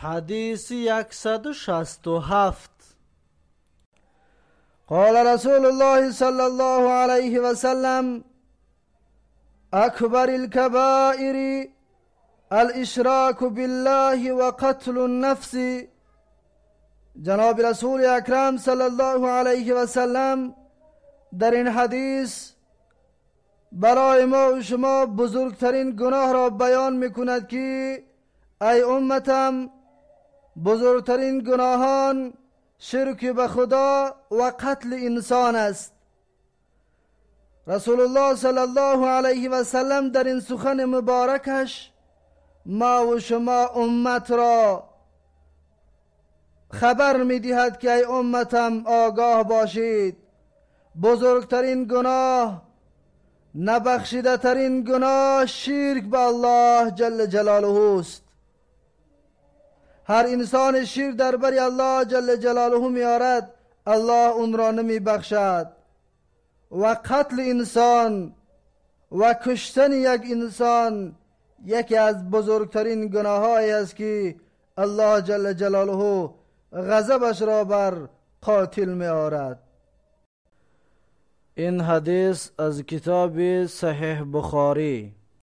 حدیث یکصد و شست و هفت قال رسول الله صلى الله عليه وسلم أكبر الكبائر الاشراك بالله وقتل النفس جناب رسول اکرم صلی الله علیه و سلم در این حدیث برای ما و شما بزرگترین گناه را بیان میکند که ای امتم بزرگترین گناهان شرک به خدا و قتل انسان است. رسول الله صلی الله علیه و سلم در این سخن مبارکش ما و شما امت را خبر می دهد که ای امتم آگاه باشید. بزرگترین گناه نبخشیده ترین گناه شرک به الله جل جلاله است. هر انسان شیر در الله جل جلاله میارد الله اون را نمی بخشد و قتل انسان و کشتن یک انسان یکی از بزرگترین گناهایی است که الله جل جلاله غضبش را بر قاتل می آرد این حدیث از کتاب صحیح بخاری